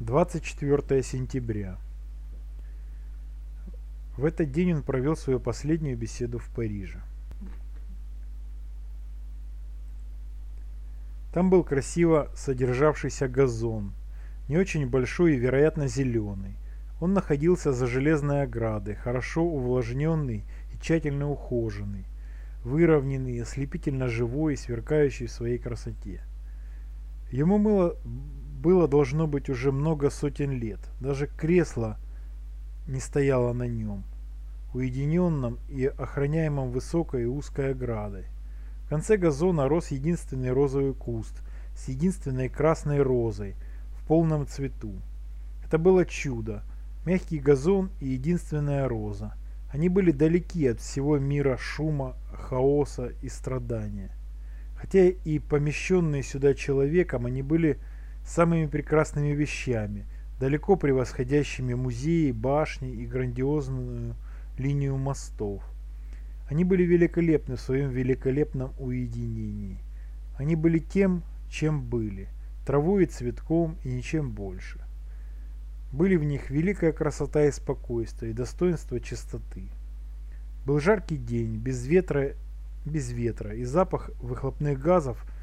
24 сентября. В этот день он провел свою последнюю беседу в Париже. Там был красиво содержавшийся газон, не очень большой и, вероятно, зеленый. Он находился за железной оградой, хорошо увлажненный и тщательно ухоженный, выровненный, ослепительно живой и сверкающий в своей красоте. Ему было, было должно быть уже много сотен лет. Даже кресло не стояло на нем, уединенном и охраняемом высокой и узкой оградой. В конце газона рос единственный розовый куст с единственной красной розой в полном цвету. Это было чудо. Мягкий газон и единственная роза. Они были далеки от всего мира шума, хаоса и страдания. Хотя и помещенные сюда человеком, они были самыми прекрасными вещами, далеко превосходящими музеи, башни и грандиозную линию мостов. Они были великолепны в своем великолепном уединении. Они были тем, чем были, травой и цветком и ничем больше. Были в них великая красота и спокойствие, и достоинство чистоты. Был жаркий день, без ветра, без ветра, и запах выхлопных газов –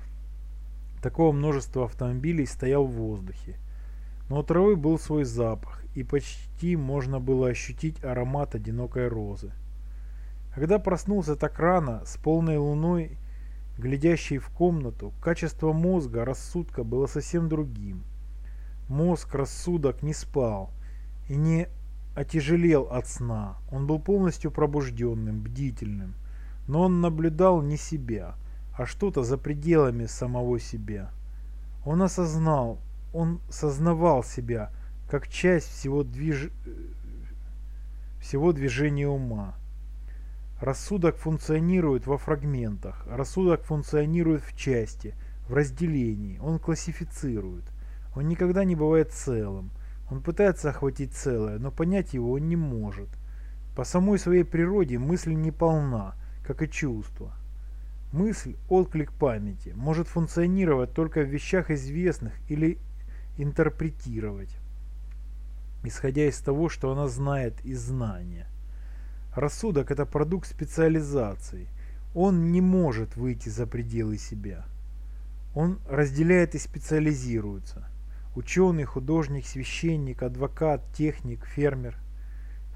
Такого множества автомобилей стоял в воздухе. Но у травы был свой запах, и почти можно было ощутить аромат одинокой розы. Когда проснулся так рано, с полной луной, глядящей в комнату, качество мозга, рассудка было совсем другим. Мозг, рассудок не спал и не отяжелел от сна. Он был полностью пробужденным, бдительным. Но он наблюдал не себя – а что-то за пределами самого себя. Он осознал, он сознавал себя как часть всего, движ... всего движения ума. Рассудок функционирует во фрагментах, рассудок функционирует в части, в разделении, он классифицирует. Он никогда не бывает целым. Он пытается охватить целое, но понять его он не может. По самой своей природе мысль не полна, как и чувство. Мысль, отклик памяти, может функционировать только в вещах известных или интерпретировать, исходя из того, что она знает из знания. Рассудок – это продукт специализации. Он не может выйти за пределы себя. Он разделяет и специализируется. Ученый, художник, священник, адвокат, техник, фермер.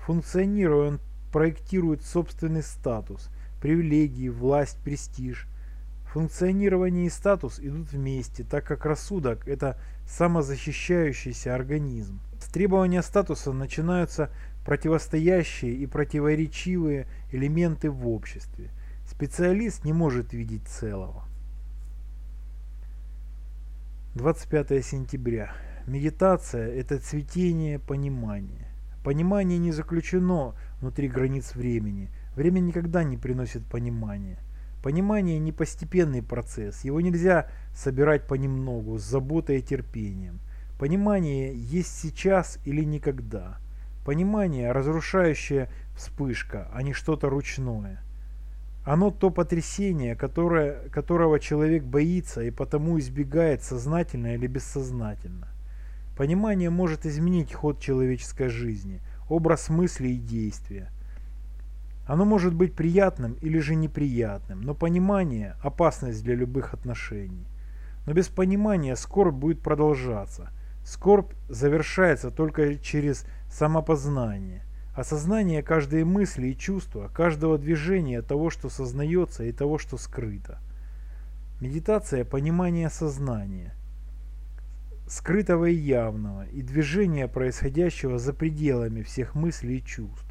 Функционируя, он проектирует собственный статус – привилегии, власть, престиж. Функционирование и статус идут вместе, так как рассудок – это самозащищающийся организм. С требования статуса начинаются противостоящие и противоречивые элементы в обществе. Специалист не может видеть целого. 25 сентября. Медитация – это цветение понимания. Понимание не заключено внутри границ времени – Время никогда не приносит понимания. Понимание не постепенный процесс, его нельзя собирать понемногу, с заботой и терпением. Понимание есть сейчас или никогда. Понимание – разрушающая вспышка, а не что-то ручное. Оно то потрясение, которое, которого человек боится и потому избегает сознательно или бессознательно. Понимание может изменить ход человеческой жизни, образ мысли и действия – оно может быть приятным или же неприятным, но понимание – опасность для любых отношений. Но без понимания скорбь будет продолжаться. Скорбь завершается только через самопознание. Осознание каждой мысли и чувства, каждого движения того, что сознается и того, что скрыто. Медитация – понимание сознания, скрытого и явного, и движения, происходящего за пределами всех мыслей и чувств.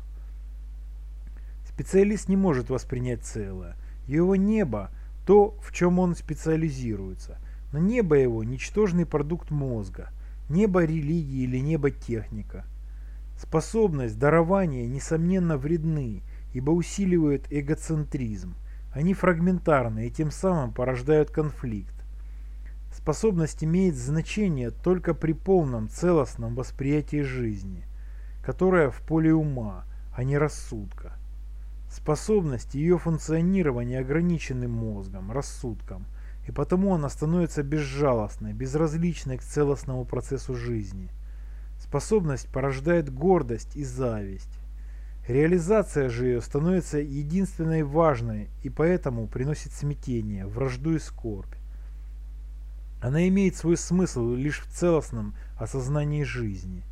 Специалист не может воспринять целое. Его небо – то, в чем он специализируется. Но небо его – ничтожный продукт мозга. Небо религии или небо техника. Способность, дарование, несомненно, вредны, ибо усиливают эгоцентризм. Они фрагментарны и тем самым порождают конфликт. Способность имеет значение только при полном целостном восприятии жизни, которое в поле ума, а не рассудка. Способности ее функционирования ограничены мозгом, рассудком, и потому она становится безжалостной, безразличной к целостному процессу жизни. Способность порождает гордость и зависть. Реализация же ее становится единственной важной и поэтому приносит смятение, вражду и скорбь. Она имеет свой смысл лишь в целостном осознании жизни.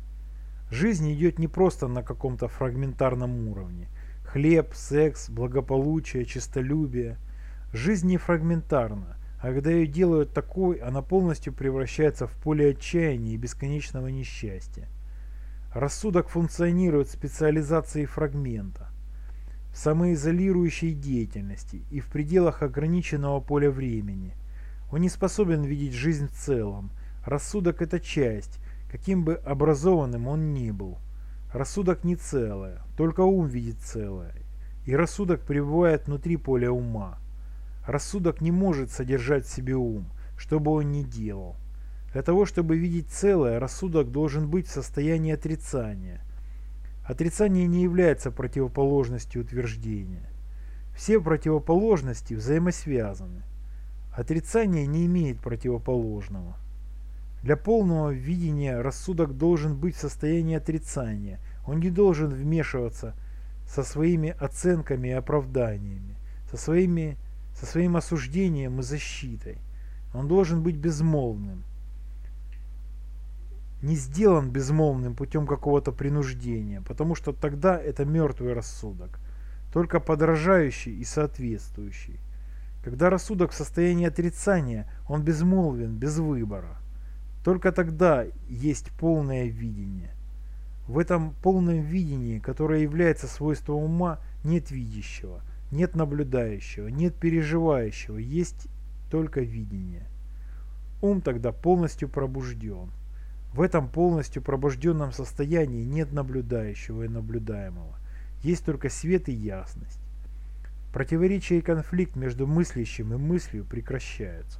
Жизнь идет не просто на каком-то фрагментарном уровне. Хлеб, секс, благополучие, честолюбие. Жизнь не фрагментарна, а когда ее делают такой, она полностью превращается в поле отчаяния и бесконечного несчастья. Рассудок функционирует в специализации фрагмента, в самоизолирующей деятельности и в пределах ограниченного поля времени. Он не способен видеть жизнь в целом. Рассудок – это часть, каким бы образованным он ни был. Рассудок не целое, только ум видит целое. И рассудок пребывает внутри поля ума. Рассудок не может содержать в себе ум, что бы он ни делал. Для того, чтобы видеть целое, рассудок должен быть в состоянии отрицания. Отрицание не является противоположностью утверждения. Все противоположности взаимосвязаны. Отрицание не имеет противоположного. Для полного видения рассудок должен быть в состоянии отрицания. Он не должен вмешиваться со своими оценками и оправданиями, со, своими, со своим осуждением и защитой. Он должен быть безмолвным не сделан безмолвным путем какого-то принуждения, потому что тогда это мертвый рассудок, только подражающий и соответствующий. Когда рассудок в состоянии отрицания, он безмолвен, без выбора. Только тогда есть полное видение. В этом полном видении, которое является свойством ума, нет видящего, нет наблюдающего, нет переживающего, есть только видение. Ум тогда полностью пробужден. В этом полностью пробужденном состоянии нет наблюдающего и наблюдаемого. Есть только свет и ясность. Противоречие и конфликт между мыслящим и мыслью прекращаются.